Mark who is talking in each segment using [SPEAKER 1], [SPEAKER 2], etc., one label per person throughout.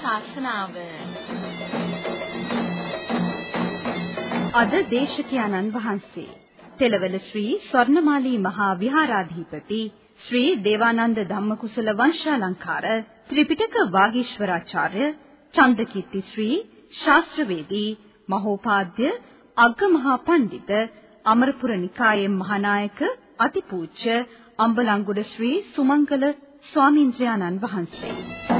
[SPEAKER 1] ධර්මානුශාසනාව
[SPEAKER 2] අද දේශකයන්න් වහන්සේ තෙලවල ශ්‍රී ස්වර්ණමාලී මහා විහාරාධිපති ශ්‍රී දේවානන්ද ධම්මකුසල වංශාලංකාර ත්‍රිපිටක වාගීශ්වරාචාර්ය චන්දකීර්ති ශ්‍රී ශාස්ත්‍රවේදී මහෝපාද්‍ය අග්ගමහා පඬිත අමරපුර නිකායේ මහානායක අතිපූජ්‍ය අම්බලන්ගොඩ ශ්‍රී සුමංගල ස්වාමීන්ද්‍රයාණන් වහන්සේ.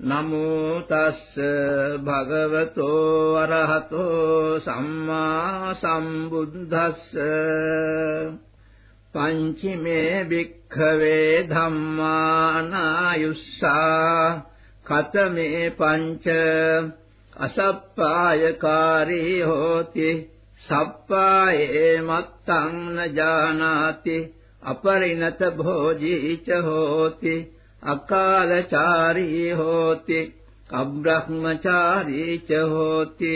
[SPEAKER 3] නමෝ තස්ස භගවතෝ අරහතෝ සම්මා සම්බුද්දස්ස. පංචමේ භික්ඛවේ ධම්මානායුස්සා කතමේ පංච අසප්පායකාරී හෝති. සප්පායේ මත්තං න ජානාති. අපරිණත භෝජීච හෝති. අකාලචාරී හෝති අබ්‍රහ්මචාරී ච හෝති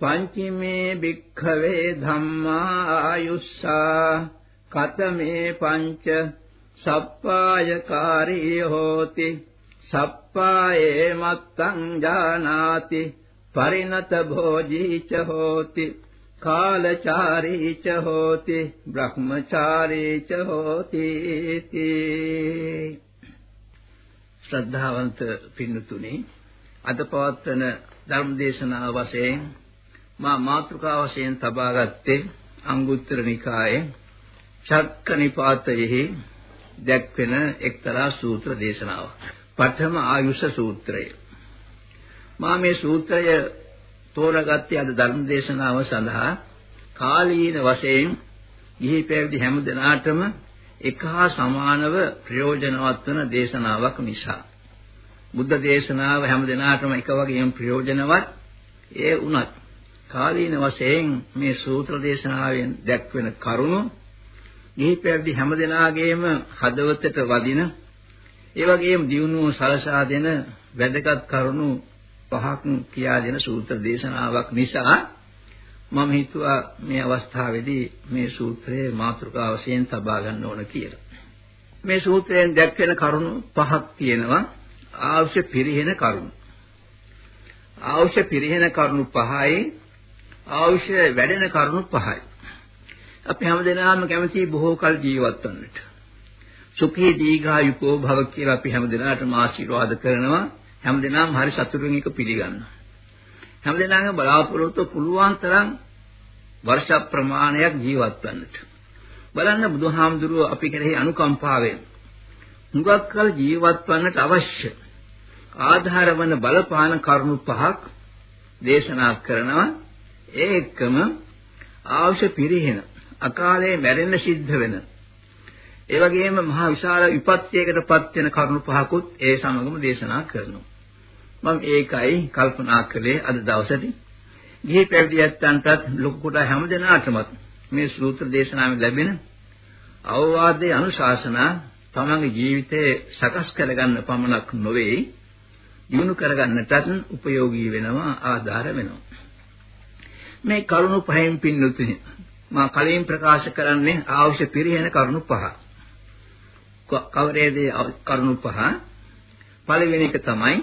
[SPEAKER 3] පංචමේ භික්ඛවේ ධම්මා ආයුස්සා කතමේ පංච සප්පායකාරී හෝති සප්පායේ මත්තං ජානාති පරිණත භෝජී ච හෝති කාලචාරී ච හෝති බ්‍රහ්මචාරී ච හෝති ශ්‍රද්ධාවන්ත පින්නතුනි අද පවත්වන ධර්මදේශනාව වශයෙන් මා මාතෘකා වශයෙන් තබා ගත්තේ අංගුත්තර නිකායේ චක්ක නිපාතයෙහි දැක්වෙන එක්තරා සූත්‍ර දේශනාවක්. පඨම ආයුෂ සූත්‍රය. මා මේ සූත්‍රය තෝරාගත්තේ අද ධර්ම දේශනාව සඳහා කාලීන වශයෙන් ගිහි පැවිදි හැම දිනාටම එක හා සමානව ප්‍රයෝජනවත් වන දේශනාවක් නිසා. බුද්ධ දේශනාව හැම දිනාටම එක වගේම ප්‍රයෝජනවත් ඒ උනත් කාලීන වශයෙන් මේ සූත්‍ර දේශනාවෙන් දැක්වෙන කරුණු ගිහි පැවිදි හැම දිනාගේම හදවතට වදින ඒ වගේම දියුණුව සලසා දෙන වැදගත් කරුණු පහක් කියා දෙන සූත්‍ර දේශනාවක් නිසා මම හිතුවා මේ අවස්ථාවේදී මේ සූත්‍රයේ මාතෘකාව වශයෙන් තබා ගන්න ඕන කියලා. මේ සූත්‍රයෙන් දැක්වෙන කරුණු පහක් තියෙනවා. අවශ්‍ය පිරිහෙන කරුණු. අවශ්‍ය පිරිහෙන කරුණු පහයි අවශ්‍ය වැඩෙන කරුණු පහයි. අපි හැමදෙනාම කැමති බොහෝ කල් ජීවත් වන්නට. සුඛී දීඝායුකෝ භව කියලා අපි හැමදෙනාටම ආශිර්වාද කරනවා. හැමදෙනාම හරි සතුටින් එක පිළිගන්නවා. හැමදෙනාගේම බලාපොරොත්තු පුළුවන් තරම් වර්ෂ ප්‍රමාණයක් ජීවත් වන්නට. බලන්න බුදුහාමුදුරුව අපි කෙරෙහි අනුකම්පාවෙන් හුඟක් කල ජීවත් වන්නට අවශ්‍ය ආධාර වන බලපාන කරුණු පහක් දේශනා කරනවා ඒ එක්කම අවශ්‍ය පිරිහෙන අකාලේ මැරෙන්න සිද්ධ වෙන ඒ වගේම මහා විශාල විපත්‍යයකටපත් වෙන කරුණු පහකුත් ඒ සමගම දේශනා කරනවා මම ඒකයි කල්පනා කළේ අද දවසේදී. ගිහි පැවිදි ඇත්තන්ටත් ලොකු කොට හැමදෙනාටම මේ සූත්‍ර දේශනාවෙන් ලැබෙන අවවාදයේ අනුශාසනා තමන්ගේ ජීවිතේ සකස් කරගන්න පමණක් නොවේ දිනු කරගන්නටත් උපයෝගී වෙනවා ආධාර වෙනවා. මේ කරුණු පහෙන් පින්නතුනි මා කලින් ප්‍රකාශ කරන්නේ අවශ්‍ය පිරිහෙන කරුණු පහ. කවරේද කරුණු පහ? පළවෙනි එක තමයි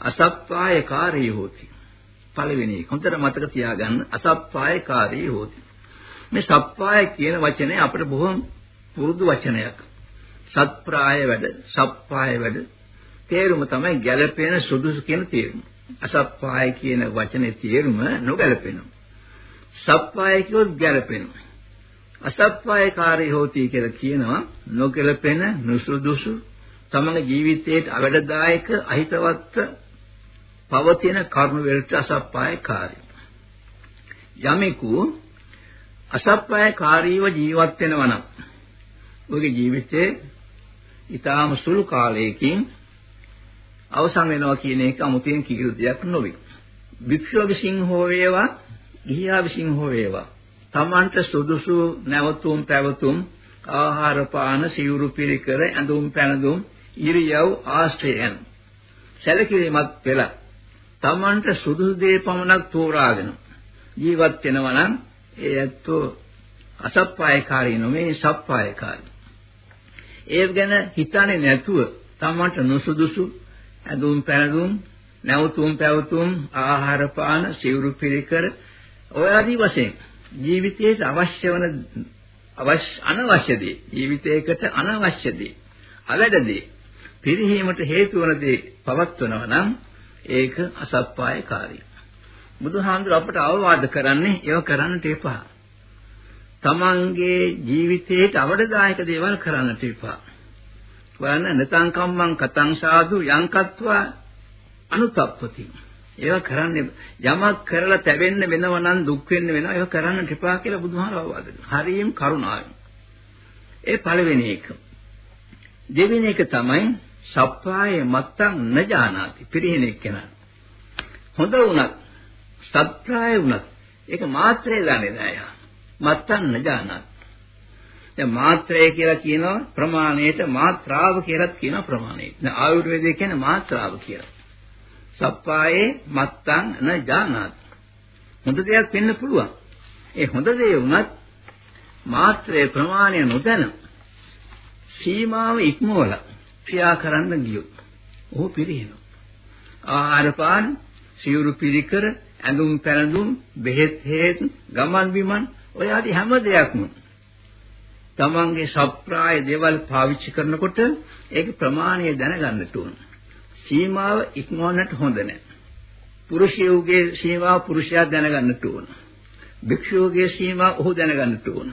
[SPEAKER 3] අසප්පායකාරී හෝති. පළවෙනි එක. හොඳට මතක තියාගන්න අසප්පායකාරී හෝති. මේ සප්පාය කියන වචනේ අපිට බොහොම පුරුදු වචනයක්. සත්ප්‍රාය වැඩ, සප්පාය වැඩ. තේරුම තමයි ගැළපෙන සුදුසු කියන තේරුම. අසප්පාය කියන වචනේ තේරුම නොගැලපෙනවා. සප්පාය කියොත් ගැලපෙනවා. අසප්පායකාරී හෝති කියලා කියනවා නොගැලපෙන නුසුදුසු තමගේ ජීවිතයට අවැඩදායක අහිතවත් පවතින කර්ම වලට අසප්පායකාරී. යමෙකු අසප්පායකාරීව ජීවත් වෙනවා නම් ඔහුගේ ජීවිතේ ඊටාම සුළු කාලයකින් අවසන් වෙනවා කියන එක 아무තෙන් කිසිදු දෙයක් නොවේ. භික්ෂුව විසින් හෝ වේවා, ගිහියා විසින් හෝ වේවා, තමන්ට සුදුසු නැවතුම් පැවතුම් ආහාර පාන සිවුරු පිළිකර ඇඳුම් පැනදුම් ඉරියව් ආශ්‍රයයන් සැලකිරීමත් පෙළ තමන්ට සුදුසු දේ පමණක් තෝරාගෙන ජීවත් වෙනවා නම් ඒ ඇත්තෝ අසප්පායකාරී නොවේ සප්පායකාරී. ඒ ගැන හිතන්නේ නැතුව තමන්ට නුසුදුසු ඇඳුම් පැනදුම් නැවතුම් පැවතුම් ආහාර පාන සිවුරු පිළිකර ඔය ආදී වශයෙන් ජීවිතයේ අවශ්‍ය වන අවශ්‍ය අනවශ්‍ය දේ ජීවිතයකට අනවශ්‍ය දේ අවැඩ දේ පිරිහීමට හේතු වන දේ පවත්වනවා නම් ඒක අසප්පායකාරී. බුදුහාමුදුර අපට අවවාද කරන්නේ ඒව කරන්නට එපා. තමන්ගේ ජීවිතයට අවඩදායක දේවල් කරන්නට එපා. වරණ නතං කම්මං කතං සාදු යංකත්වා අනුතප්පති. ඒව කරන්නේ යමක් කරලා තැවෙන්න වෙනව නම් දුක් වෙන්න වෙනවා ඒව කරන්නට එපා කියලා බුදුහාම අවවාද කරනවා. හරියම කරුණාවෙන්. ඒ පළවෙනි එක. දෙවෙනි එක තමයි සප්පායේ මත්තං නජානාති පිරිහෙන එක්කෙනා. හොඳ වුණත් සත්‍යාය වුණත් ඒක මාත්‍රේ දන්නේ නැහැ. මත්තං නජානාති. දැන් මාත්‍රය කියලා කියනවා ප්‍රමාණයට මාත්‍රාව කියලාත් කියනවා ප්‍රමාණයට. දැන් ආයුර්වේදයේ කියන්නේ මාත්‍රාව කියලා. සප්පායේ මත්තං නජානාති. හොඳ දෙයක් වෙන්න පුළුවන්. ඒ හොඳ දේ වුණත් මාත්‍රයේ ප්‍රමාණය නොදැන සීමාව ඉක්මවලා ක්‍රියා කරන්න ගියොත් ඔහු පිරිනව. ආහාර පාන, සිවුරු පිළිකර, ඇඳුම් පැළඳුම්, බෙහෙත් හේත්, ගමන් බිමන් ඔය ආදී හැම දෙයක්ම තමන්ගේ සප්‍රාය දේවල් පාවිච්චි කරනකොට ඒක ප්‍රමාණය දැනගන්නට ඕන. සීමාව ඉක්මවන්නට හොඳ නැහැ. පුරුෂයෝගේ සීමාව පුරුෂයා දැනගන්නට ඕන. භික්ෂුවගේ සීමාව ඔහු දැනගන්නට ඕන.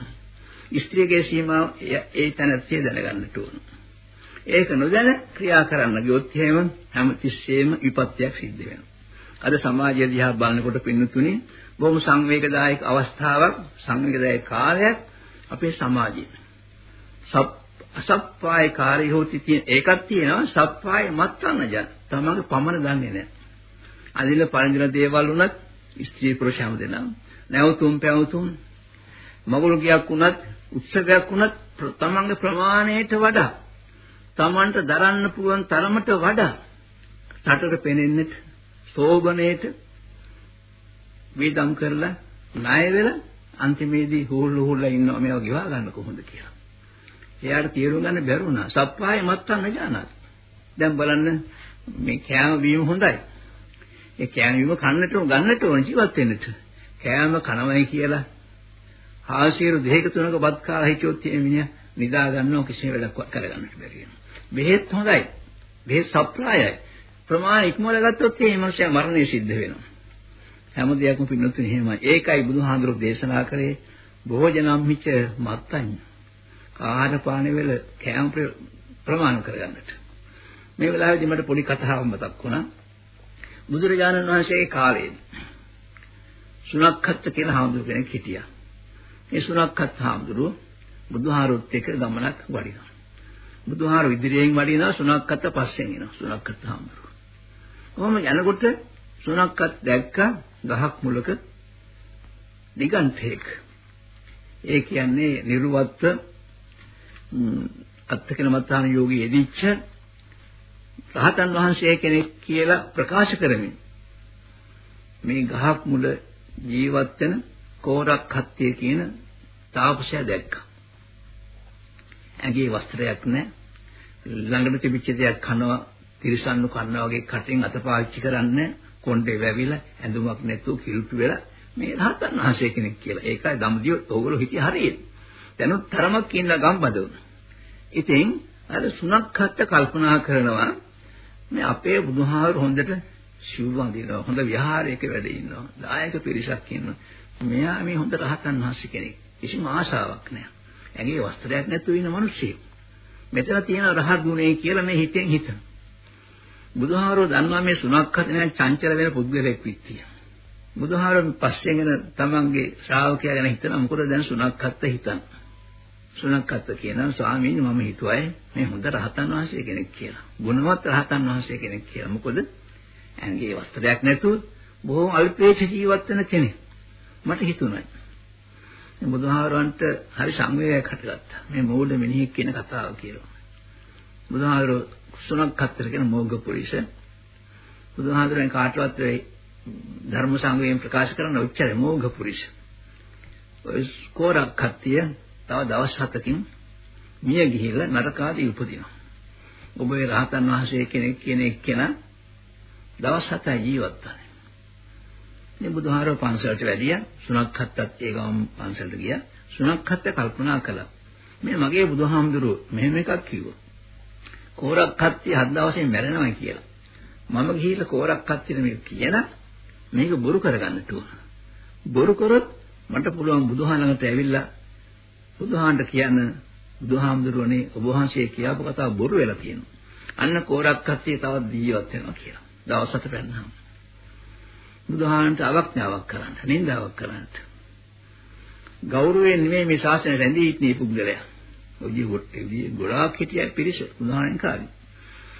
[SPEAKER 3] ස්ත්‍රියගේ සීමාව ඒ තැනැත්තිය දැනගන්නට ඕන. ඒක නොදැන ක්‍රියා කරන්න ගියොත් එහෙම හැමතිස්සෙම විපත්‍යක් සිද්ධ වෙනවා. අද සමාජය දිහා බලනකොට පින්නතුනේ බොහොම සංවේගදායක අවස්ථාවක් සංවේගදායක කාලයක් අපේ සමාජයේ. අසප්පාය කාර්ය හොති තියෙන ඒකක් තියෙනවා සප්පාය මත්තන්න ජන. තමගේ පමණ දන්නේ නැහැ. අදින පරිඳින දේවල් උනත් ස්ත්‍රී පුරුෂ හැම දෙනා නැවතුම් පැවතුම් මගුල් ගියක් උනත් උත්සවයක් උනත් තමන්ගේ ප්‍රමාණයට වඩා Tamanට දරන්න පුළුවන් තරමට වඩා රටට පෙනෙන්නට සෝබනේට වේදම් කරලා ණය වෙලා අන්තිමේදී හුල්ල හුල්ල ඉන්නවා මේවා ගෙවා ගන්න කොහොමද කියලා. එයාට තීරුම් ගන්න බැරි වුණා. සප්පාය මත්තන් නජානත්. දැන් බලන්න මේ කෑම බීම හොඳයි. ඒ කෑම බීම කන්නට ගන්නට ඕන ජීවත් වෙන්නට. කෑම කනවයි කියලා ආශීර්ව දෙක තුනක බත් කාලා හිටියොත් මේ මිනිහා නිදා ගන්නව කිසිම වෙලක් කරගන්නට බැරි වෙනවා. බෙහෙත් හොඳයි. බෙහෙත් සප්‍රායයි. ප්‍රමාණ ඉක්මවල ගත්තොත් ඒ මනුස්සයා මරණය සිද්ධ වෙනවා. හැම දෙයක්ම පින්නතුනේ එහෙමයි. ඒකයි බුදුහාඳුරු දේශනා කරේ භෝජනම්හිච මත්තඤ්ඤ. ආහාර පාන වල කෑම ප්‍රමාණ කරගන්නට. මේ වෙලාවේදී මට පොඩි කතාවක් මතක් වුණා. බුදුරජාණන් වහන්සේගේ කාලේදී සුණක්ඛත් කියලා හාමුදුරු කෙනෙක් හිටියා. ඒ සුණක්ඛත් හාමුදුරුව බුදුහාරොත් එක්ක ගමනක් වඩිනවා. බුදුහාර ඉදිරියෙන් වඩිනවා සුණක්කත් පස්සෙන් එනවා සුණක්කත් හාමුදුරුවෝ. කොහොම යනකොට සුණක්කත් දැක්ක ගහක් මුලක දිගන්තේක. ඒ කියන්නේ නිර්වත්ත අත්තකන මත්තාන යෝගී එදිච්ච රහතන් වහන්සේ කෙනෙක් කියලා ප්‍රකාශ කරමින් මේ ගහක් මුල ජීවත් වෙන කෝරක් හත්තිය කියන තාපසයා දැක්කා. ඇගේ වස්ත්‍රයක් නැහැ. ළඟට තිබිච්ච දෙයක් කනවා තිරසන්නු කන්නා වගේ කටෙන් අත පාවිච්චි කරන්නේ කොණ්ඩේ වැවිලා ඇඳුමක් නැතුව කිලුටු වෙලා මේ රහතන් වහන්සේ කෙනෙක් කියලා. ඒකයි දම්දිය ඕගොල්ලෝ හිටිය හරියට. දැනුත් තරමක් ඉන්න ගම්බද ඉතින් අර සුණක් හත්ත කල්පනා කරනවා මේ අපේ බුදුහාර හොඳට සිව්වන් දිනවා හොඳ විහාරයක වැඩ ඉන්නවා. දායක පිරිසක් ඉන්නවා. මෙයා මේ හොඳ රහතන් වහන්සේ කෙනෙක්. කිසිම ආශාවක් නැහැ. ඇඟේ වස්ත්‍රයක් නැතුව ඉන්න මිනිස්සෙක්. මෙතන තියෙන රහත් ගුණේ කියලා මේ හිතෙන් හිතන. බුදුහාරෝ දන්නවා මේ සුණක් හදන චංචල වෙන පුද්ගලෙක් විත්තිය. බුදුහාරෝ පස්සෙන් එන තමන්ගේ ශ්‍රාවකයා ගැන හිතන මොකද දැන් සුණක් හත්ත හිතන. සුණක් හත්ත කියනවා ස්වාමීනි මම හිතුවයි මේ හොඳ රහතන් වහන්සේ කෙනෙක් කියලා. ගුණවත් රහතන් වහන්සේ කෙනෙක් කියලා. මොකද ඇඟේ වස්ත්‍රයක් නැතුව බොහොම අල්පේච්ඡ ජීවත් වෙන කෙනෙක්. මට හිතුණා. බුදුහාරවන්ට හරි සංවේගයක් හටගත්තා. මේ මෝඩ මිනිහෙක් කියන කතාව කියලා. බුදුහාරෝ සුණක් හත්තර කියන මොග්ග පුරිස බුදුහාඳුරෙන් කාටවත් වෙයි ධර්ම සංගයෙන් ප්‍රකාශ කරන උච්චර මොග්ග පුරිස ඔය ස්කෝරක් කට්ටිය තව දවස් හතකින් මිය ගිහිල්ලා නරකාදී උපදිනවා ඔබේ රහතන් වහන්සේ කෙනෙක් කියන එක්කෙනා දවස් හතයි ජීවත් වෙන්නේ මේ බුදුහාරව පන්සලට වැඩියා සුණක් හත්තත් ඒ ගම පන්සලට ගියා සුණක් හත්ත කල්පනා කළා මේ මගේ බුදුහාමුදුරුවෝ මෙහෙම එකක් කිව්වා කෝරක් කත්තිය හත් දවසේ මැරෙනවා කියලා. මම ගිහිල්ලා කෝරක් කත්තියට මේක කියන මේක බොරු කරගන්නට ඕන. බොරු කරොත් මට පුළුවන් බුදුහාම ළඟට ඇවිල්ලා බුදුහාන්ට කියන්න බුදුහාමුදුරුවනේ ඔබ වහන්සේ කියාපු කතාව බොරු වෙලා තියෙනවා. අන්න කෝරක් කත්තිය තවත් ජීවත් වෙනවා කියලා. දවස් හත පැන්නාම. බුදුහාන්ට අවඥාවක් කරන්න, නින්දාවක් කරන්න. ගෞරවයෙන් නෙමෙයි මේ ශාසනය රැඳී ඉන්නේ පුද්ගලයා. ඔය ගොඩාක් හිටිය පිරිස උදාහරණ කාරී.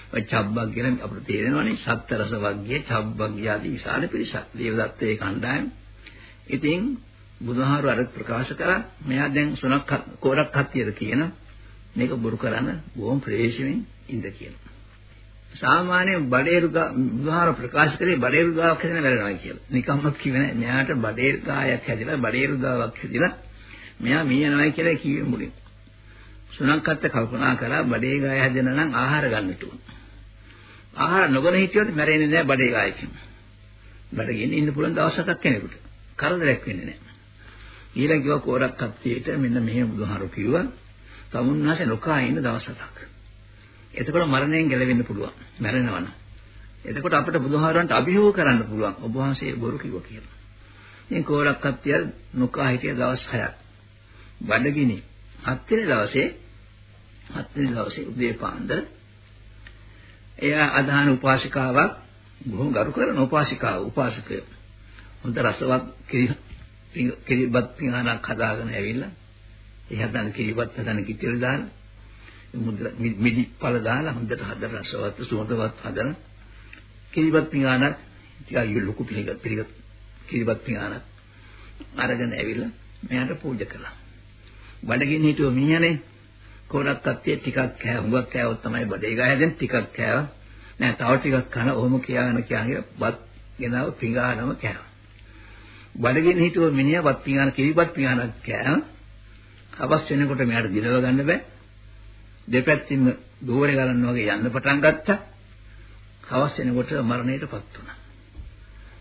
[SPEAKER 3] ඔය චබ්බක් ගැන අපිට තේරෙනවනේ සත්තරස වර්ගයේ චබ්බක් ආදී විශාල පිරිසක්. දේවදත්තේ කණ්ඩායම. ඉතින් බුදුහාරු අර ප්‍රකාශ කරා මෙයා දැන් සුණක් කෝරක් හත්තියද කියන මේක බොරු කරන්න බොහොම ප්‍රේෂයෙන් ඉඳ කියනවා. සාමාන්‍ය බඩේරුගා බුදුහාර ප්‍රකාශ කරේ බඩේරුගාවක් හැදෙන වැඩනවා කියලා. නිකම්මත් කිව්වේ නෑ. මෙයාට බඩේරුගායක් හැදිලා බඩේරුගාවක් හැදිලා මෙයා මීයනවායි කියලා කිව්වේ මුලින්. සුණංකත්ත කල්පනා කරා බඩේ ගාය හැදෙන නම් ආහාර ගන්නට ඕන. ආහාර නොගන හිටියොත් මැරෙන්නේ නැහැ බඩේ ගායකින්. බඩගින්න ඉන්න පුළුවන් දවසක් කෙනෙකුට. කරදරයක් වෙන්නේ නැහැ. ඊළඟ කිව්වා කෝරක් කත්තියට මෙන්න මෙහෙම බුදුහාරු කිව්වා. තමුන්නාසේ නොකා ඉන්න දවසක්. එතකොට මරණයෙන් ගැලවෙන්න පුළුවන්. මැරෙනවනම්. එතකොට අපිට බුදුහාරන්ට අභියෝග කරන්න පුළුවන්. ඔබ වහන්සේ බොරු කිව්වා කියලා. ඉතින් කෝරක් කත්තිය නොකා හිටිය දවස් 6ක්. බඩගිනි හත්වෙනි දවසේ හත්වෙනි දවසේ උදේ පාන්දර එයා අදහන උපාසිකාවක් බොහොම ගරු කරන උපාසිකාව උපාසකය හොඳ රසවත් කිරිබත් පිඟානක් හදාගෙන ඇවිල්ලා ඒ හදන කිරිබත් හදන කිතෙල් දාලා මිදි පළ දාලා හොඳට හදන රසවත් සුවඳවත් හදන කිරිබත් පිඟානක් ටිකක් ලොකු පිළිගත් පිළිගත් කිරිබත් පිඟානක් අරගෙන ඇවිල්ලා මෙයාට පූජා කළා. බඩගින්න හිටුව මීයනේ කොරක් කත්තිය ටිකක් කෑ හුඟක් කෑවොත් තමයි බඩේ ගහ හැදෙන ටිකක් කෑවා. නෑ තව ටිකක් කන ඔහොම කියාගෙන කියාගෙන බත් ගෙනාව පිඟානම කෑවා. බඩගින්න හිටුව මිනිහා බත් පිඟාන කිරිබත් පිඟානක් කෑවා. අවස් වෙනකොට මෙයාට දිනව ගන්න බෑ. දෙපැත්තින්ම දෝරේ ගලන්න වගේ යන්න පටන් ගත්තා. හවස් වෙනකොට මරණයටපත් වුණා.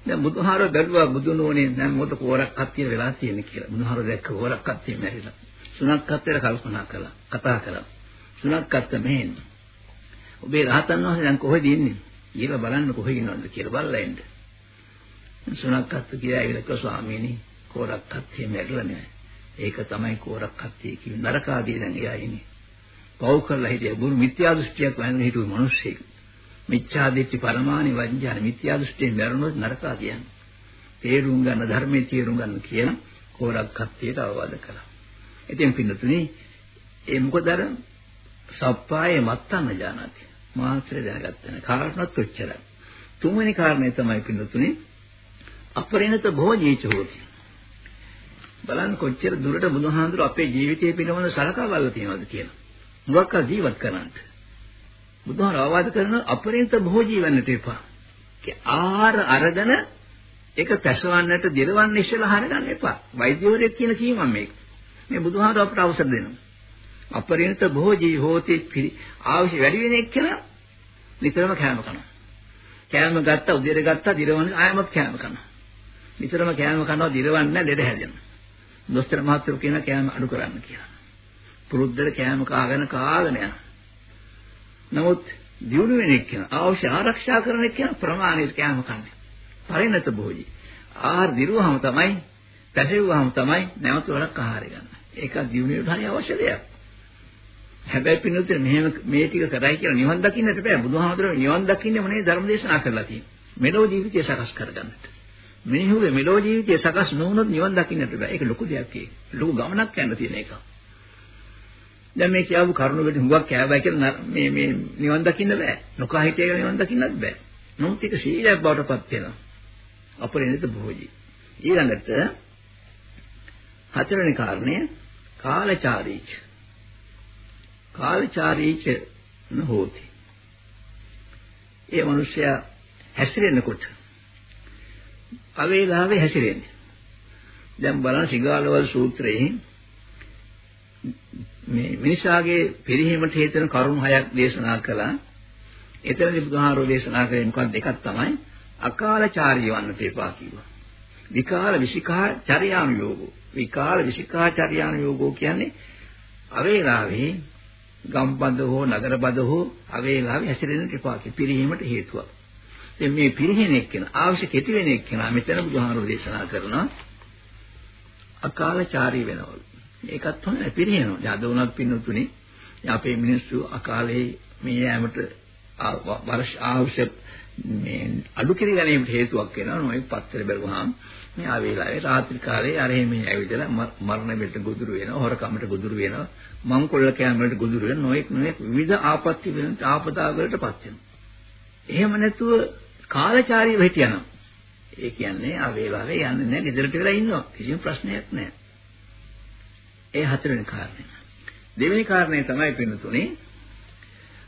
[SPEAKER 3] දැන් බුදුහාරෝ බැලුවා බුදුනෝනේ දැන් මොකද කෝරක් කත්තිය වෙලා තියෙන්නේ කියලා. බුදුහාරෝ දැක්ක කෝරක් කත්තිය මැරිලා සුණක් කත්තේට කල්පනා කළා කතා කළා. සුණක් කත්ත මෙහෙන් ඔබේ රහතන් වහන්සේ දැන් කොහෙද ඉන්නේ? කියලා බලන්න කොහෙ ඉන්නවද කියලා බලලා එන්න. සුණක් කත්ත කියලා ඇවිල්ලා ස්වාමීනි කෝරක් කත්තේ මැරිලා නෑ ඒක තමයි කෝරක් කත්තේ කිව්වේ. නරකාදී දැන් එයා ඉන්නේ. පව් කරලා හිටිය බුරු මිත්‍යා දෘෂ්ටියක් වයින් හිටුව මිනිස්සෙක් මිච්ඡා දිට්ඨි පරමානි වංජාන මිත්‍යා දෘෂ්ටියෙන් මැරුණොත් නරකාදී යන්නේ තේරුම් ගන්න ධර්මයේ තේරුම් ගන්න කියන කෝරක් කත්තේට අවවාද කළා ඉතින් පින්නතුනි ඒ මොකද අර සප්පායේ මත්තන්න ජානති. මාත්‍රේ දැනගත්තා නේ. කාරණාත් ඔච්චරයි. තුන්වෙනි කාරණේ තමයි පින්නතුනි අපරිණත භෝජීච හොති. බලන්න කොච්චර දුරට බුදුහාඳුර අපේ ජීවිතයේ පිනවන සලකා බලලා තියෙනවද කියලා. මොකක් ජීවත් කරන්නට. බුදුහාර ආවාද කරන අපරිණත භෝජී වෙන්නට එපා. ආහාර අරගෙන ඒක පැසවන්නට දිරවන්න ඉස්සෙල්ලා හරගන්න එපා. වෛද්‍යවරයෙක් කියන කීමක් මේක. මේ බුදුහාමර අපට අවසර දෙනවා. අපරිණත භෝජී හෝති පිරි ආවශ්‍ය වැඩි වෙන එක්කෙනා නිතරම කෑම කනවා. කෑම ගත්තා උදේට ගත්තා දිරවන්න ආයමත් කෑම කනවා. නිතරම කෑම කනවා දිරවන්න ලෙඩ හැදෙනවා. දොස්තර මහත්තයෝ කියන කෑම අඩු කරන්න කියලා. පුරුද්දට කෑම කාගෙන කාගෙන යනවා. නමුත් දියුණු වෙන එක්කන අවශ්‍ය ආරක්ෂා කරන එක්කන ප්‍රමාණයට කෑම කන්නේ. පරිණත භෝජී. ආහාර දිරුවහම තමයි පැසෙව්වහම තමයි නැවත වරක් ආහාරය ගන්න. ඒක දියුණු වෙන්න හරි අවශ්‍ය දෙයක්. හැබැයි පින්නුතේ මෙහෙම මේ ටික කරයි කියලා නිවන් දකින්නට බෑ. බුදුහාමුදුරුවෝ නිවන් දකින්නේ මොනේ ධර්ම දේශනා කරලා තියෙන්නේ. මෙලෝ ජීවිතය සකස් කරගන්නට. මිනිහුගේ මෙලෝ ජීවිතය සකස් නොවුනොත් නිවන් දකින්නට බෑ. ඒක ලොකු දෙයක් ඒක. ලොකු ගමනක් යන්න තියෙන එකක්. දැන් මේ කියවපු කරුණ වලට හුඟක් කෑවයි කියලා මේ මේ නිවන් දකින්න බෑ. නොකා හිතේ නිවන් දකින්නත් බෑ. නමුත් ඒක සීලයක් බවට පත් වෙනවා. අපරිණිත භෝජී. ඊළඟට හතරවෙනි කාරණය කාලචාරීච. කාලචාරීච නොහෝති. ඒ මිනිසයා හැසිරෙනකොට අවේලාවේ හැසිරෙන්නේ. දැන් බලන්න සිගාලවල් සූත්‍රයේ මේ මිනිසාගේ පිරිහීමට හේතුන කරුණු හයක් දේශනා කළා. එතනදී බුදුහාරෝ දේශනා කරේ මොකක්ද එකක් තමයි අකාලචාරී වන්නට එපා කිව්වා. විකාල විසිකා චර්යානුයෝගෝ. විකාල විසිකා චර්යානුයෝගෝ කියන්නේ අවේලාවේ ගම්බඳ හෝ නගරබඳ හෝ අවේලාවේ හැසිරෙන්නට එපා කි. පිරිහීමට හේතුවක්. දැන් මේ පිරිහෙන එක්කන අවශ්‍ය කෙටි වෙන එක්කන මෙතන බුදුහාරෝ දේශනා කරනවා අකාලචාරී වෙනවලු. ඒකත් හොඳයි පිරිහෙනවා. දැන් අද වුණත් පින්නතුනේ අපේ මිනිස්සු අකාලේ මේ යෑමට වර්ෂ අවශ්‍ය මේ අඩු කිරි ගැනීමට හේතුවක් වෙනවා. නොයෙක් පත්තර බැලුවාම මේ ආ වේලාවේ රාත්‍රී කාලේ අර එහෙම ඇවිදලා මරණ මෙලට ගොදුරු වෙනවා හොරකමට ගොදුරු වෙනවා මං කොල්ල කෑම වලට ගොදුරු වෙනවා නොයෙක් නොයෙක් විවිධ ආපත්‍ය වෙන ආපදා වලටපත් වෙනවා. එහෙම නැතුව කාලචාරීව හිටියනම් ඒ කියන්නේ ආ වේලාවේ යන්නේ නැහැ ගෙදරට වෙලා ඉන්නවා. කිසිම ප්‍රශ්නයක් නැහැ. ඒ හතරවෙනි කාරණය දෙවෙනි කාරණය තමයි පින්නතුනේ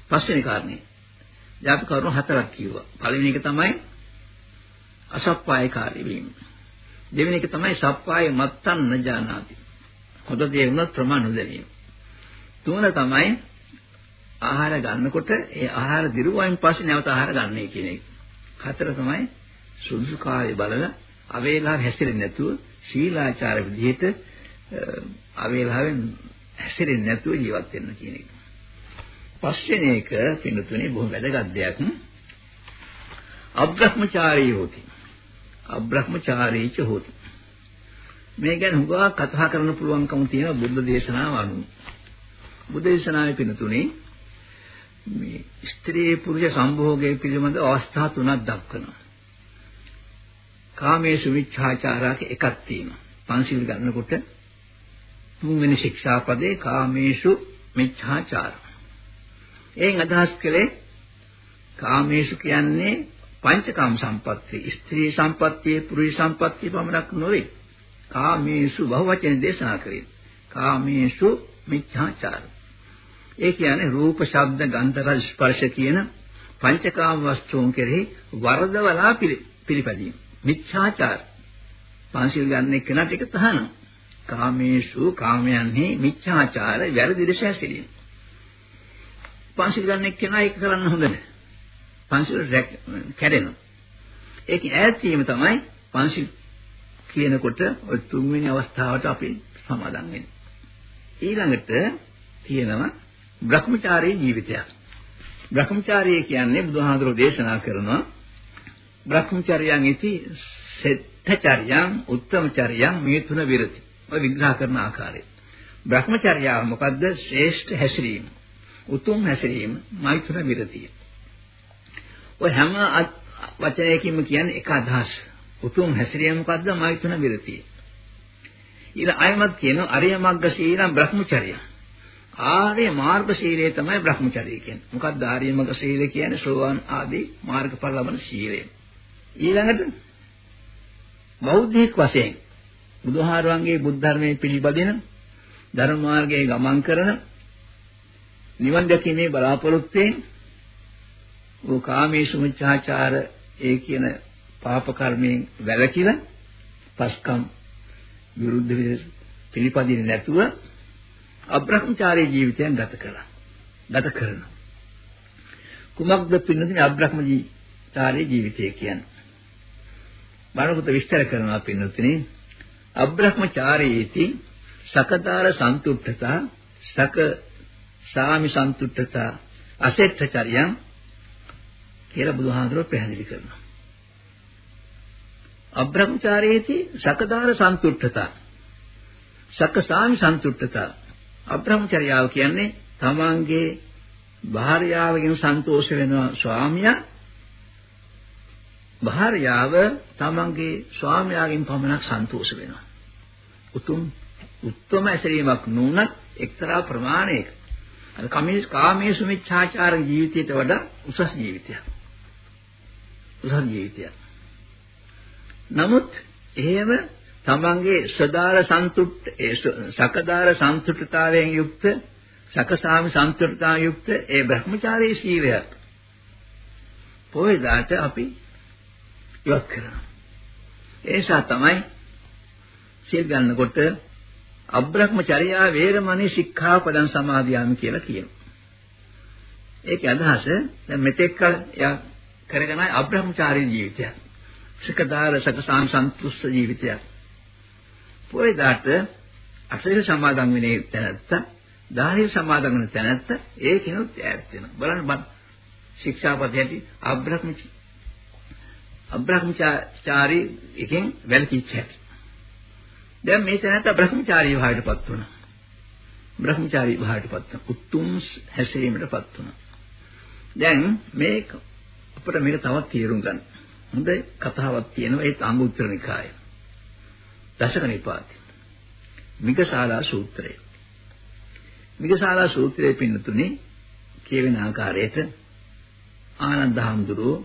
[SPEAKER 3] පස්වෙනි කාරණේ ජාති කරුණු හතරක් කිව්වා. පළවෙනි එක තමයි අසප්පායකාරී වීම. දෙවෙනි එක තමයි සප්පාය මත්තන් නජානාති. හොඳ දේ වුණත් ප්‍රමාණ නොදැනීම. තුන තමයි ආහාර ගන්නකොට ඒ ආහාර දිරුවයින් පස්සේ නැවත ආහාර ගන්නයි කියන එක. හතර තමයි සුදුසු කාලේ බලලා අවේලාව හැසිරෙන්නේ නැතුව ශීලාචාර විදිහට අවේලාවෙන් හැසිරෙන්නේ නැතුව ජීවත් වෙන්න කියන එක. පස්වෙනි එක පින්තුනේ බොහොම වැදගත් දෙයක්. අබ්‍රහ්මචාරී හොති. අබ්‍රහ්මචාරීච හොති. මේ ගැන හුඟා කතා කරන්න පුළුවන්කම තියෙන බුද්ධ දේශනාව අනුව. බුද්ධ දේශනාවේ පින්තුනේ මේ ස්ත්‍රී පුරුෂ සම්භෝගයේ පිළිබඳ අවස්ථා තුනක් දක්වනවා. කාමේසු විච්ඡාචාරක එකක් තියෙනවා. පංචශීල ගන්නකොට තුන්වෙනි ශික්ෂාපදේ කාමේසු මිච්ඡාචාරය එයින් අදහස් කළේ කාමේශු කියන්නේ පංචකාම සම්පත්තිය. ස්ත්‍රී සම්පත්තිය, පුරුෂ සම්පත්තිය පමණක් නොවේ. කාමේශු බහුවචන දේශනා කරේ. කාමේශු මිච්ඡාචාර. ඒ කියන්නේ රූප, ශබ්ද, ගන්ධ, රස, ස්පර්ශ කියන පංචකාම වස්තුන් කෙරෙහි වරදවලා පිළිපැදීම. මිච්ඡාචාර. පංචශීල ගන්න එක්කනට ඒක තහනම්. කාමේශු කාමයන්හි මිච්ඡාචාර වැරදි දෙස හැසිරීම. පංචශීල ගන්න එක්කෙනා ඒක කරන්න හොඳ නැහැ. පංචශීල කැඩෙනවා. ඒක ඈත් වීම තමයි පංචශීල කියනකොට ඔය තුන්වෙනි අවස්ථාවට අපි සමාදන් වෙන්නේ. ඊළඟට තියෙනවා භ්‍රමචාරී ජීවිතයක්. භ්‍රමචාරී කියන්නේ බුදුහාඳුරෝ දේශනා කරනවා භ්‍රමචර්යයන් ඉති සෙත්තචර්යයන් උත්තමචර්යයන් මේ තුන විරති. ඔය විග්‍රහ කරන ආකාරය. භ්‍රමචර්යාව මොකද්ද? ශ්‍රේෂ්ඨ හැසිරීම. උතුම් හැසිරීම මෛත්‍ර විරතිය. ඔය හැම වචනයකින්ම කියන්නේ එක අදහස. උතුම් හැසිරීම මොකද්ද? මෛත්‍ර විරතිය. ඊළ අයමත් කියනවා අරිය මග්ග සීලං බ්‍රහ්මචර්ය. ආර්ය මාර්ග සීලය තමයි බ්‍රහ්මචර්ය කියන්නේ. මොකක්ද ආර්ය මග්ග සීලය කියන්නේ? සෝවාන් ආදී මාර්ගඵල ලබන සීලය. ඊළඟට බෞද්ධික වශයෙන් බුදුහාරවන්ගේ බුද්ධ ධර්මයේ පිළිපදින ධර්ම මාර්ගයේ ගමන් කරන නිවන් දැකීමේ බලාපොරොත්තුෙන් ඕ කාමේසු මුච්ඡාචාර ඒ කියන පාප කර්මයෙන් වැළකීලා පස්කම් විරුද්ධ විදිහට පිළිපදින්නේ නැතුව අබ්‍රහ්මචාරී ජීවිතයක් ගත කළා. ගත කරනවා. කුමක්ද පින්නතිනේ අබ්‍රහ්මචාරී ජීවිතය කියන්නේ? බණපොත විස්තර කරනවා පින්නතිනේ අබ්‍රහ්මචාරීති සකදාර සන්තුට්ඨතා සක සාමි සන්තුට්ඨතා අසෙට්ඨචරියං කියලා බුදුහාඳුරෝ පැහැදිලි කරනවා. අබ්‍රහ්මචාරයේති සකදාර සන්තුට්ඨතා. සක්කසාමි සන්තුට්ඨතා. අබ්‍රහ්මචර්යාව කියන්නේ තමන්ගේ භාර්යාවගෙන් සන්තෝෂ වෙනවා ස්වාමියා භාර්යාව තමන්ගේ ස්වාමියාගෙන් පමණක් සන්තෝෂ වෙනවා. උතුම් උත්තම ඇසරීමක් නුනත් එක්තරා ප්‍රමාණයක අර කමේ කාමයේ සුමිච්ඡාචාර ජීවිතයට වඩා උසස් ජීවිතයක්. උසස් ජීවිතයක්. නමුත් එහෙම තමන්ගේ සදාර සන්තුට්ඨ ඒ සකදාර සන්තුට්ඨතාවයෙන් යුක්ත සකසාමි සන්තුට්ඨතාවයෙන් යුක්ත ඒ බ්‍රහ්මචාරී ශීලය පොයදාට අපි ඉවත් කරනවා. ඒ නිසා තමයි සිල් ගන්නකොට අබ්‍රහ්මචර්යා වේරමණී සික්ඛාපදං සමාදියාමි කියලා කියනවා. ඒකේ අදහස දැන් මෙතෙක් කල කරගෙන අබ්‍රහ්මචාරී ජීවිතයක්. සකදාර සකසාම් සන්තුෂ්ඨ ජීවිතයක්. පොයදාට අසීල සමාදන් වෙන්නේ තැනත්ත, දාහීය සමාදන් වෙන තැනත්ත ඒකිනුත් ඈත් වෙනවා. බලන්න බන් ශික්ෂාපදයට අබ්‍රහ්මචාරී අබ්‍රහ්මචාරී එකෙන් වැළකීච්ච හැටි. දැන් මේ තැනට බ්‍රහ්මචාරී භාවයටපත් වුණා. බ්‍රහ්මචාරී භාවයටපත් වුණා. උතුම් හැසිරීමටපත් වුණා. දැන් මේ අපිට මේක තවත් තේරුම් ගන්න. හොඳ කතාවක් තියෙනවා ඒ අංගුත්තර නිකාය. දශක නිපාතේ. මිගශාලා සූත්‍රය. මිගශාලා සූත්‍රයේ පින්නතුනේ කියවෙන ආකාරයට ආනන්ද හඳුරෝ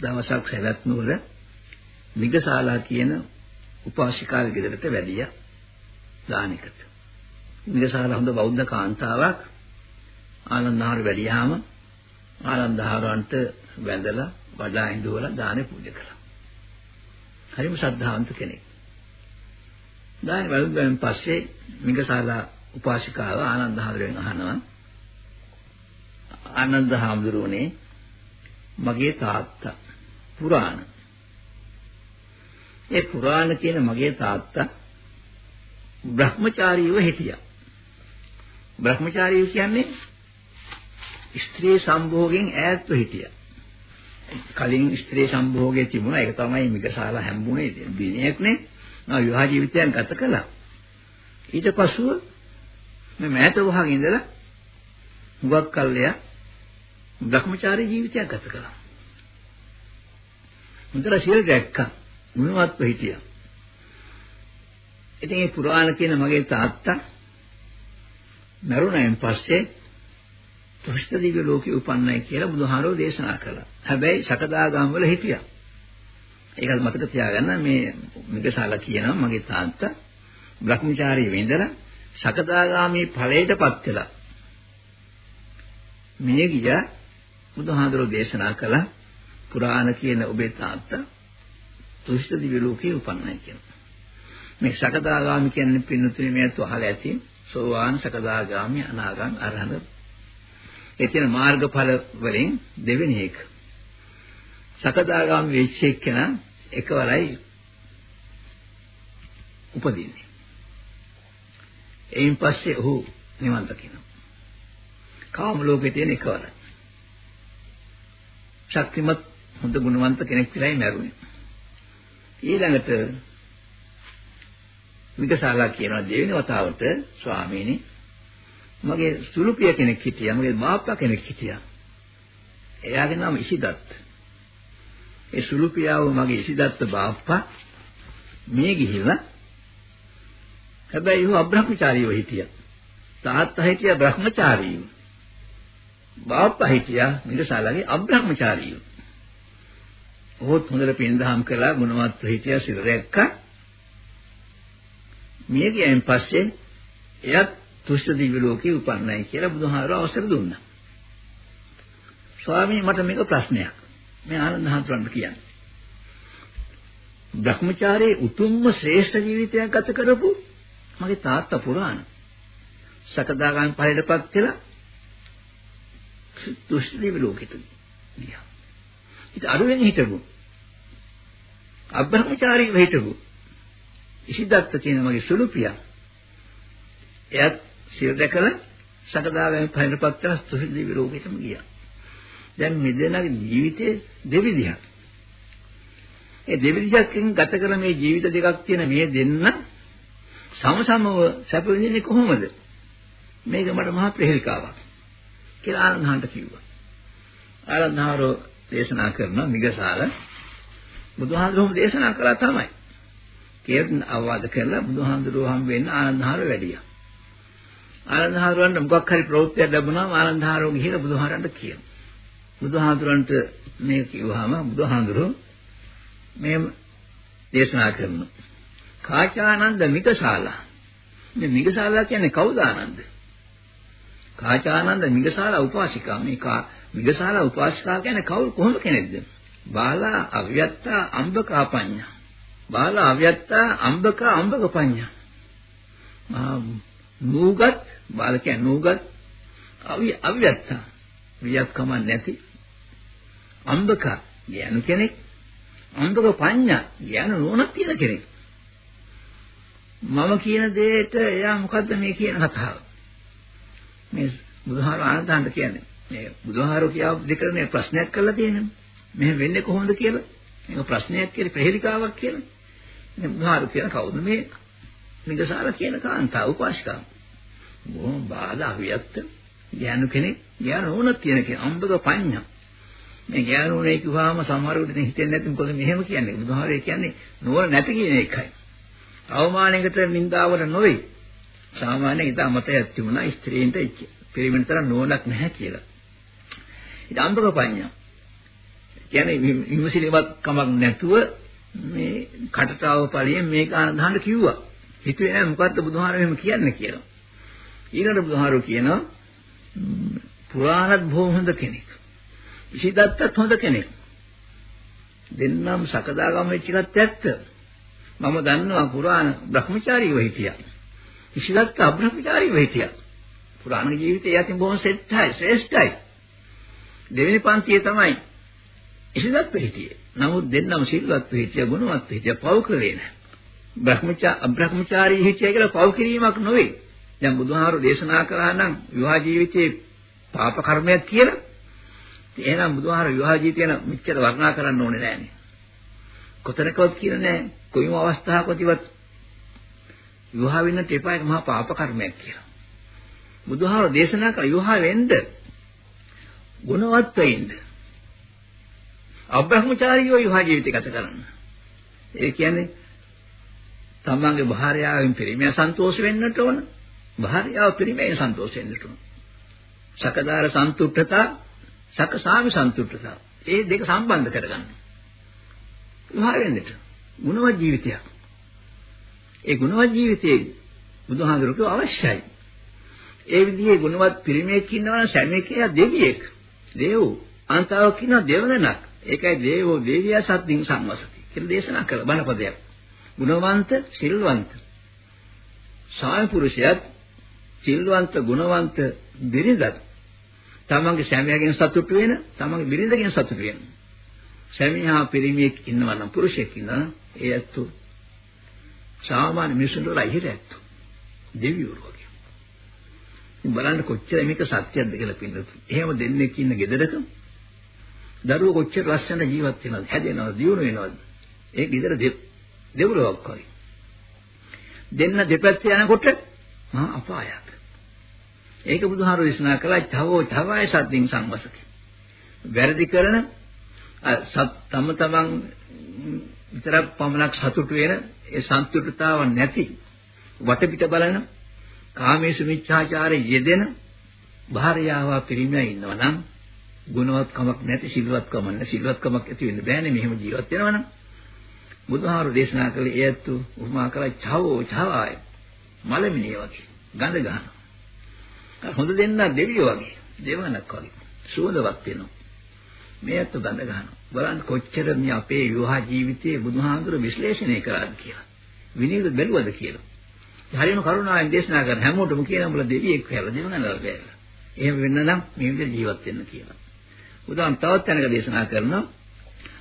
[SPEAKER 3] දවසක් සවැත් නුවර මිගශාලා කියන උපාසිකාවේ ගෙදරට වැඩියා දානෙකට. මිගශාලා හොඳ බෞද්ධ කාන්තාවක් ආනන්දහාර වැඩියාම ආනන්දහාරන්ට වැඳලා වඩා හිඳුවලා දානෙ පූජා කළා. හරිම ශ්‍රද්ධාවන්ත කෙනෙක්. දානෙ වැළඳුවෙන් පස්සේ මිගශාලා උපාසිකාව ආනන්දහාරෙන් අහනවා ආනන්ද හාමුදුරුවනේ මගේ තාත්තා පුරාණ ඒ පුරාණ කියන මගේ තාත්තා බ්‍රහ්මචාරීව හිටියා. බ්‍රහ්මචාරීව කියන්නේ ස්ත්‍රී සම්භෝගයෙන් ඈත්ව හිටියා. කලින් ස්ත්‍රී සම්භෝගයේ තිබුණා ඒක තමයි මිගසාලා හැම්බුනේ දිනයක් නේ. මම විවාහ ජීවිතයක් ගත කළා. ඊට පසුව මේ මෑත වහගෙන ඉඳලා හුඟක් කල්ලයා බ්‍රහ්මචාරී ජීවිතයක් ගත කළා. හොඳට සියලු දැක්කා. ගුණවත්ව හිටියා. ඉතින් මේ පුරාණ කියන මගේ තාත්තා මරුණයින් පස්සේ තුෂ්ඨ දිව්‍ය ලෝකේ උපන්නයි කියලා බුදුහාරෝ දේශනා කළා. හැබැයි සකදාගාම වල හිටියා. ඒකත් මතක තියාගන්න මේ මිගසාලා කියනවා මගේ තාත්තා බ්‍රහ්මචාරී වෙඳලා සකදාගාමී ඵලයටපත් වෙලා මේ ගිය බුදුහාඳුරෝ දේශනා කළ පුරාණ කියන ඔබේ තාත්තා තුෂ්ඨ දිව්‍ය ලෝකේ උපන්නයි කියනවා. මේ සකදාගාමි කියන්නේ පින්නතුනේ මේ අතු අහලා ඇති සෝවාන් සකදාගාමි අනාගාමි අරහත. ඒ කියන මාර්ගඵල වලින් දෙවෙනි එක. සකදාගාමි වෙච්ච එක්කන එකවරයි උපදින්නේ. එයින් පස්සේ ඔහු නිවන් දකිනවා. කාම ලෝකේ තියෙන එකවරයි. ශක්තිමත් හොඳ ගුණවන්ත කෙනෙක් විතරයි මැරුණේ. ඊළඟට විකසාලා කියනවා දෙවෙනි වතාවට ස්වාමීනි මගේ සුළුපිය කෙනෙක් හිටියා මගේ බාප්පා කෙනෙක් හිටියා. එයාගේ නම ඉසිදත්. ඒ සුළුපියාව මගේ ඉසිදත්ත බාප්පා මේ ගිහිල්ලා හැබැයි ਉਹ අබ්‍රහ්මචාරීව හිටියා. තාත්තා හිටියා බ්‍රහ්මචාරීව. බාප්පා හිටියා මිගසාලාගේ අබ්‍රහ්මචාරීව. ඔහොත් හොඳට පින්දහම් කළා ගුණවත් හිටියා සිර රැක්කා. මිය ගියන් පස්සේ එයත් තුෂ්ඨ දිව්‍ය ලෝකේ උපන්නයි කියලා බුදුහාරව අවසර දුන්නා. ස්වාමී මට මේක ප්‍රශ්නයක්. මේ ආනන්ද හඳුරන්න කියන්නේ. භ්‍රමචාරයේ උතුම්ම ශ්‍රේෂ්ඨ ජීවිතයක් ගත කරපු මගේ තාත්තා පුරාණ සකදාගාමී ඵලයටපත් කියලා තුෂ්ඨ දිව්‍ය ලෝකෙට ගියා. ඉතින් අරුවෙන් හිටපු අබ්‍රහ්මචාරීව හිටපු ඉසිදත්ත කියන මගේ සුළු පියා එයත් සිය දැකලා සකදාගාමී පහිනපත් කරලා තුසිදි විරෝගීටම ගියා. දැන් මේ දෙනාගේ ජීවිතේ දෙවිදිහක්. ඒ දෙවිදිහකින් ගත කළ මේ ජීවිත දෙකක් තියෙන මේ දෙන්න සමසමව සැප විඳින්නේ කොහොමද? මේක මට මහා ප්‍රහේලිකාවක් කියලා ආනන්දහන්ට කිව්වා. ආනන්දහරෝ දේශනා කරන මිගසාල බුදුහාමුදුරුවෝ දේශනා කළා තමයි. කියලා අවවාද කරලා බුදුහාමුදුරුවෝ හම් වෙන්න ආනන්දහරෝ වැඩියා. ආනන්දහරවන්ට මොකක් හරි ප්‍රවෘත්තියක් ලැබුණාම ආනන්දහරෝ ගිහිල්ලා බුදුහාරන්ට කියනවා. බුදුහාමුදුරන්ට මේ කිව්වහම බුදුහාමුදුරුවෝ මේ දේශනා කරනවා. කාචානන්ද මිගසාලා. මේ මිගසාලා කියන්නේ කවුද ආනන්ද? කාචානන්ද මිගසාලා උපාසිකා. මේ මිගසාලා උපාසිකා කියන්නේ කවුරු කොහොම කෙනෙක්ද? බාලා අවියත්තා අම්බකා පඤ්ඤා. බාලා අවියත්තා අම්බකා අම්බක පඤ්ඤා. නූගත් බාල කියන්නේ නූගත් අවි අවියත්තා. වියත්කම නැති අම්බක යනු කෙනෙක් අම්බක පඤ්ඤා යනු නෝනක් තියෙන කෙනෙක්. මම කියන දෙයට එයා මොකද්ද මේ කියන කතාව? මේ බුදුහාර ආනන්දන්ට කියන්නේ මේ බුදුහාරෝ කියාව දෙකනේ ප්‍රශ්නයක් කරලා තියෙනවා. මෙහෙම වෙන්නේ කොහොමද කියලා. මේක ප්‍රශ්නයක් කියලා ප්‍රහේලිකාවක් කියලා. මේ බුදුහාරෝ කියන කවුද මේ මිගසාර කියන කාන්තාව උපාසිකාව. බොහොම බාධා වියත්ත ඥාන කෙනෙක් ඥාන ඕනක් තියෙන කෙනෙක් අම්බක පඤ්ඤා. මේ ඥාන ඕනේ කිව්වම සමහරවිට හිතෙන්නේ නැති මොකද මෙහෙම කියන්නේ. බුදුහාරේ කියන්නේ නුවණ නැති කියන එකයි. අවමානයකට නින්දාවට නොවේ. සාමාන්‍යයෙන් ඉත අමතයක් තිබුණා ස්ත්‍රීන්ට පිරිමින් තරම් නුවණක් නැහැ කියලා. ඉතින් අම්බක පඤ්ඤා. කියන්නේ විමසිලිවත් කමක් නැතුව මේ කටතාව ඵලියෙන් මේක ආනන්දහන්න කිව්වා. හිතුවේ නෑ මොකද්ද බුදුහාරෝ එහෙම කියන්නේ කියලා. ඊළඟට බුදුහාරෝ කියනවා පුරාණත් බොහොම හොඳ කෙනෙක්. ඉසිදත්තත් හොඳ කෙනෙක්. දෙන්නම් සකදාගම වෙච්ච එකත් ඇත්ත. මම දන්නවා පුරාණ බ්‍රහ්මචාරීව හිටියා. ඉසිදත්ත අබ්‍රහ්මචාරීව හිටියා. පුරාණ ජීවිතය යතින් බොහොම සෙට්ටයි ශ්‍රේෂ්ඨයි. දෙවෙනි පන්තියේ තමයි ඉසිදත්ත හිටියේ. නමුත් දෙන්නම සිල්වත් හිටියා ගුණවත් හිටියා පව් කළේ නැහැ. බ්‍රහ්මචා අබ්‍රහ්මචාරී හිටියා කියලා පව් කිරීමක් නොවේ. දැන් බුදුහාරු දේශනා කරා නම් විවාහ ජීවිතයේ පාප කර්මයක් කියලා. එහෙනම් බුදුහාරු විවාහ ජීවිතයන මෙච්චර වර්ණනා කරන්න ඕනේ නෑනේ. කොතනකවත් කියලා නෑ. කොයිම අවස්ථාවකදීවත් විවාහ වෙන්නට එපා ඒක මහා පාප කර්මයක් කියලා. බුදුහාරු දේශනා කළ විවාහ වෙන්න ගුණවත් වෙන්න. අබ්‍රහ්මචාරීව විවාහ ජීවිතය ගත කරන්න. ඒ කියන්නේ තමන්ගේ භාර්යාවෙන් පිරිමියා සන්තෝෂ වෙන්නට ඕන. භාර්යාව පිරිමෙන් සන්තෝෂ වෙන්නට උන. සකදාර සන්තුට්ඨතා සකසාමි සන්තුට්ඨතා. ඒ දෙක සම්බන්ධ කරගන්න. විවාහ වෙන්නට ගුණවත් ජීවිතයක්. ඒ ගුණවත් ජීවිතයේ බුදුහාඳුරට අවශ්‍යයි. ඒ විදිහේ ගුණවත් පිරිමේක් ඉන්නවා සැමේකයා දෙවියෙක්. දේව අන්තාවක් ඉන්නවා දෙවනක්. ඒකයි දේවෝ දේවියා සත්‍යින් සම්වසති කියලා දේශනා කළ. බණපදයක්. ගුණවන්ත සිල්වන්ත. සාය පුරුෂයත් සිල්වන්ත ගුණවන්ත බිරිඳත් තමන්ගේ සැමියාගෙන් සතුටු වෙන තමන්ගේ බිරිඳගෙන් සතුටු වෙන. සැමියා පිරිමියෙක් ඉන්නවා නම් පුරුෂයෙක් ඉන්නවා ඒ ඇත්තු සාමාන්‍ය මිනිසුන්ට වඩා ඉහළ ඇත්තු. දෙවිවරු වගේ. ඉතින් බලන්න කොච්චර මේක සත්‍යයක්ද කියලා පින්නතු එහෙම දෙන්නෙක් ඉන්න ගෙදරක දරුවෝ කොච්චර ලස්සන ජීවත් වෙනවද හැදෙනවද දියුණු වෙනවද? ඒ ගෙදර දෙව්ලොවක් වගේ. දෙන්න දෙපැත්තේ යනකොට මහා අපායක්. ඒක බුදුහාරු දේශනා කළා චවෝ චවය සද්දින් සංවසති. වැරදි කරන තම තමන් විතරක් පමණක් සතුටු වෙන ඒ සන්තුෂ්ඨතාව නැති වටපිට බලන කාමේසු මිච්ඡාචාරයේ යෙදෙන භාර්යාව පිරිමියා ඉන්නවා නම් ගුණවත්කමක් නැති සිල්වත්කමක් නැති සිල්වත්කමක් ඇති වෙන්න බෑනේ මෙහෙම ජීවත් වෙනවා නම්. බුදුහාරු දේශනා කළේ ඒත්තු උපමා කළා චවෝ චවාය මලමිනිය වගේ. ගඳ ගන්නවා. හොඳ දෙන්න දෙවියෝ වගේ. දෙවනක් වගේ. සුවඳවත් වෙනවා. මේ අත ගඳ ගන්නවා. බලන්න කොච්චර මේ අපේ විවාහ ජීවිතයේ බුදුහාමුදුර විශ්ලේෂණය කරාද කියලා. විනීත බැලුවද කියලා. හරියන කරුණාවෙන් දේශනා කරන හැමෝටම කියන උඹලා දෙවියෙක් කියලා දෙවනක් බැලලා එහෙම වෙන්න නම් මේ විදිහට ජීවත් වෙන්න කියලා. උදාම් තවත් තැනක දේශනා කරනවා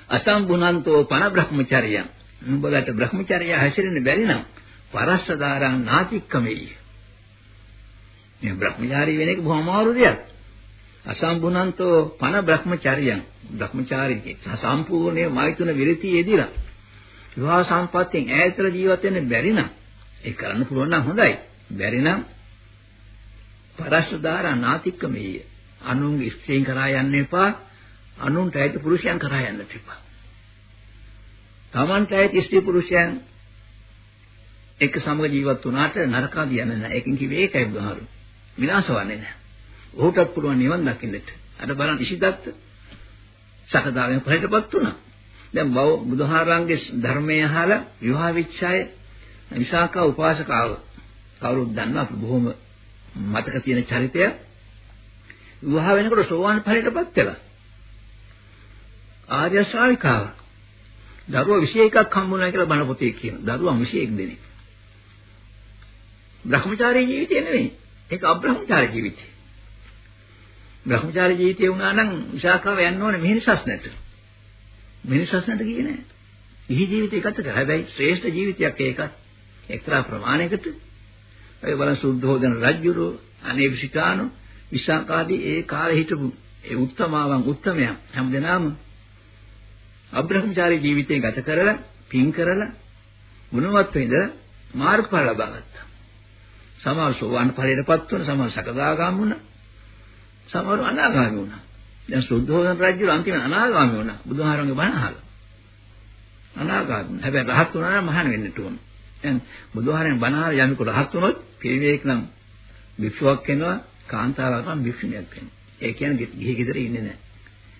[SPEAKER 3] අසම්බුනන්තෝ පන බ්‍රහ්මචර්යයන් නුඹලට බ්‍රහ්මචර්යය හැසිරෙන්න බැරි නම් පරස්සදාරං නාතික්කමෙයි මේ බ්‍රහ්මචාරී වෙන එක බොහොම අමාරු දෙයක්. අසම්බුනන්තෝ පන බ්‍රහ්මචර්යයන් බ්‍රහ්මචාරීකේ සම්පූර්ණයේ මෛතුන විරතිය යෙදিলা. විවාහ සම්පත්තියෙන් ඈතට ජීවත් වෙන්න බැරි නම් ඒ කරන්න පුළුවන් නම් හොඳයි. බැරි නම් පරස්සදාරා නාතික්කමෙය. අනුන්ගේ ස්ත්‍රීන් කරා යන්න එපා. අනුන්ට ඇයිත පුරුෂයන් කරා යන්නත් එපා. Tamanට ඇයිත ස්ත්‍රී පුරුෂයන් එක සමග ජීවත් වුණාට නරකාදී යන්නේ නැහැ. ඒකෙන් කිව්වේ ඒකයි බුදුහාරු. විනාශ වන්නේ නැහැ. ඔහුටත් පුළුවන් නිවන් දකින්නට. අර බලන්න ඉසිදත්ත සකදාගෙන පහටපත් වුණා. දැන් බුදුහාරංගේ ධර්මයේ අහලා විවාහ වෙච්ච අය විසාකා උපාසකාව කවුරුත් දන්නා බොහොම මතක තියෙන චරිතය. විවාහ වෙනකොට සෝවාන් ඵලයටපත් වෙලා ආර්ය ශ්‍රාවිකාව දරුවා 21ක් හම්බුනා කියලා බණ පොතේ කියන දරුවා 21 දෙනෙක් බ්‍රහ්මචාරී ජීවිතය නෙවෙයි. ඒක අබ්‍රහ්මචාරී ජීවිතය. බ්‍රහ්මචාරී ජීවිතය වුණා නම් විසාකාව යන්න ඕනේ මෙහෙණිසස් නැත. මෙහෙණිසස් නැත කියේ නෑ ඉහි ජීවිතය ගත කර. හැබැයි ශ්‍රේෂ්ඨ ජීවිතයක් ඒකත් එක්තරා ප්‍රමාණයකට ඒ බලන සුද්ධෝදන රජුරෝ අනේ විසිකානෝ විසාකාදී ඒ කාලේ හිටපු ඒ උත්තමාවන් උත්තමයන් හැමදෙනාම අබ්‍රහ්මචාරී ජීවිතය ගත කරලා පින් කරලා ගුණවත් වෙඳ මාර්ගඵල ලබා ගත්තා. සමහර සෝවාන් ඵලයටපත් වුණා, සමහර සකදාගාම වුණා, සමහර අනාගාමී වුණා. දැන් සුද්ධෝදන රජු අන්තිම අනාගාමී වුණා. බුදුහාරන්ගේ බණ අහලා. අනාගාමී. හැබැයි රහත් වුණා නම් මහාන වෙන්නට ඕන. දැන් බුදුහාරෙන් බණ අහලා යන්නකො රහත් වුණොත් පිරිවේක් නම් භික්ෂුවක් වෙනවා, කාන්තාවක් නම් භික්ෂුණියක් වෙනවා. ඒ කියන්නේ ගිහි ගෙදර ඉන්නේ නැහැ.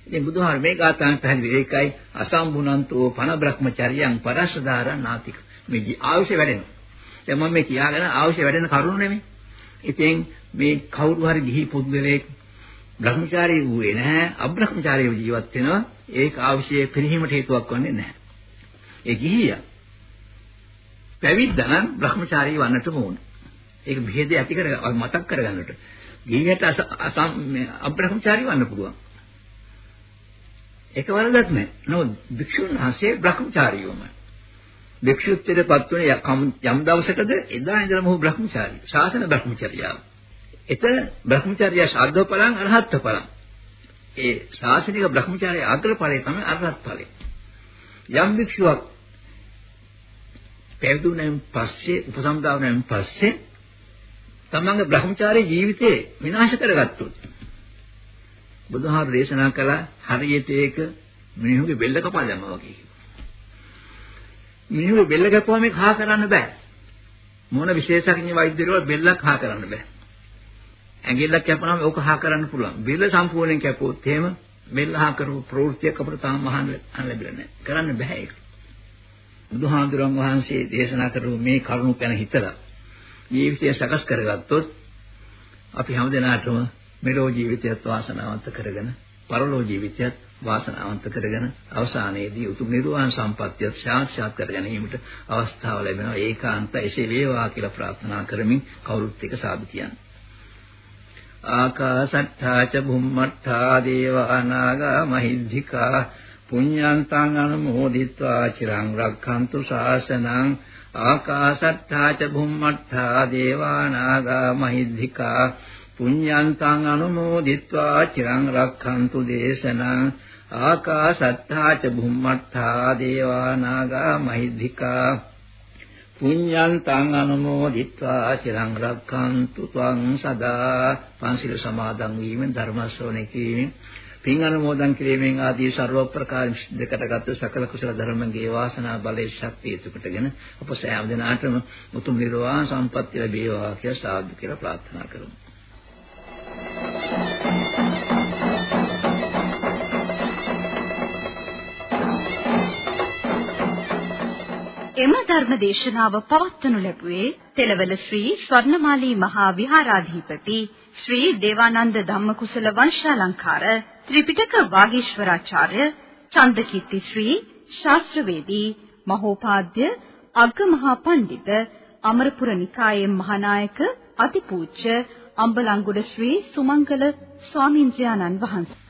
[SPEAKER 3] ඉතින් බුදුහාර මේ ගාථාන් පැහැදිලි ඒකයි අසම්බුනන්තෝ පන බ්‍රහ්මචර්යං පරසදාරා නාතික. මේ ආයුෂ වැඩෙනවා. දැන් මම මේ කියාගෙන ආයුෂ වැඩෙන කරුණ නෙමෙයි. ඉතින් මේ කවුරු හරි ගිහි පුද්ගලයෙක් බ්‍රහ්මචාරී වූයේ නැහැ අබ්‍රහ්මචාරීව ජීවත් වෙනවා ඒක ආවිෂයේ පිළිහිමට හේතුවක් වන්නේ නැහැ ඒ ගිහියා පැවිද්දා නම් බ්‍රහ්මචාරී වන්නට ඕන. ඒක බෙහෙද ඇති කර මතක් කරගන්නට ගිහියට අබ්‍රහ්මචාරී වන්න පුළුවන්. ඒක වරදක් නැහැ නමුත් භික්ෂුන් වහන්සේ බ්‍රහ්මචාරීවමයි භික්ෂුත්වයටපත් වුණ යම් දවසකද එදා ඉඳලම ඔහු බ්‍රහ්මචාරී ශාසන බ්‍රහ්මචර්යාව එතන බ්‍රහ්මචර්ය ශාද්ධ ඵලං අරහත් ඵලං. ඒ ශාසනික බ්‍රහ්මචර්ය අග්‍ර ඵලය තමයි අරහත් ඵලය. යම් භික්ෂුවක් පැවිදුණෙන් පස්සේ උපසම්දාවනෙන් පස්සේ තමන්ගේ බ්‍රහ්මචාරී ජීවිතේ විනාශ කරගත්තොත් බුදුහාර දේශනා කළ හරියට ඒක මිනිහුගේ බෙල්ල කපා දැම්මා වගේ. මිනිහුගේ බෙල්ල කපුවම ඒක හා කරන්න බෑ. මොන විශේෂඥ වෛද්‍යවරු බෙල්ලක් හා කරන්න බෑ. ඇඟිල්ලක් කැපුණාම ඕක හා කරන්න පුළුවන්. බෙල්ල සම්පූර්ණයෙන් කැපුවොත් එහෙම බෙල්ල හා කරපු ප්‍රවෘත්තියක් අපිට තාම අහන්න ලැබිලා නැහැ. කරන්න බෑ ඒක. බුදුහාඳුරන් වහන්සේ දේශනා කරපු මේ කරුණු ගැන හිතලා ජීවිතය සකස් කරගත්තොත් අපි හැමදෙනාටම මෙලෝ ජීවිතයත් වාසනාවන්ත කරගෙන පරලෝ ජීවිතයත් වාසනාවන්ත කරගෙන අවසානයේදී උතුම් නිර්වාණ සම්පත්තිය සාක්ෂාත් කර ගැනීමට අවස්ථාව ලැබෙනවා. ඒකාන්ත එසේ වේවා කියලා ප්‍රාර්ථනා කරමින් කවුරුත් එක සාදු කියන්නේ. ආකාසට්ඨා ච බුම්මට්ඨා දේවානාගා මහිද්దికා පුඤ්ඤන්තං අනුමෝදිत्वा චිරං රක්ඛන්තු ශාසනං ආකාශත්තා ච භුම්මත්තා දේවානාගා මහිද්దికා පුඤ්ඤන්තං අනුමෝදිत्वा චිරං රක්ඛන්තු දේශනං ආකාශත්තා ච භුම්මත්තා දේවානාගා මහිද්దికා පුඤ්ඤන්තං අනුමෝදිत्वा චිරං රක්ඛන්තු ත්වං සදා පංචිල සමාදන් වීමෙන් ධර්ම ශ්‍රවණය කිරීමෙන් පින් අනුමෝදන් කිරීමෙන් ආදී ਸਰව ප්‍රකාර දෙකටගත් සකල කුසල ධර්මගේ වාසනා බලයේ ශක්තිය තුකටගෙන අප සෑම දිනාටම උතුම් නිර්වාණ සම්පත්තිය ලැබේවා කියලා සාදු කියලා ප්‍රාර්ථනා කරමු.
[SPEAKER 2] එම ධර්ම දේශනාව පවත්වනු ලැබුවේ තෙලවල ශ්‍රී ස්වර්ණමාලී මහා විහාරාධිපති ශ්‍රී දේවානන්ද ධම්මකුසල වංශාලංකාර ත්‍රිපිටක වාගීශ්වරාචාර්ය චන්දකීර්ති ශ්‍රී ශාස්ත්‍රවේදී මහෝපාද්‍ය අග්ගමහා පණ්ඩිත අමරපුර නිකායේ මහානායක අතිපූජ්‍ය අම්බලන්ගොඩ ශ්‍රී සුමංගල ස්වාමීන්ද්‍රයාණන් වහන්සේ